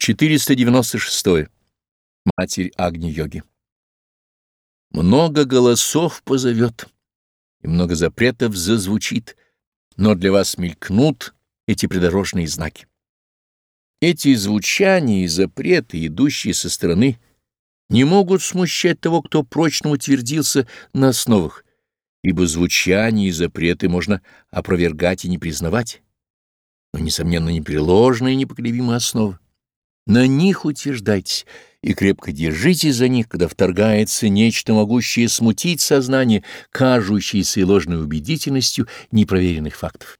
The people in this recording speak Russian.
496. Матерь Агни-йоги. Много голосов позовет, и много запретов зазвучит, но для вас мелькнут эти придорожные знаки. Эти звучания и запреты, идущие со стороны, не могут смущать того, кто прочно утвердился на основах, ибо звучания и запреты можно опровергать и не признавать, но, несомненно, непреложные и непоколебимые основы. На них утверждайтесь и крепко держитесь за них, когда вторгается нечто, могущее смутить сознание, кажущееся и ложной убедительностью непроверенных фактов.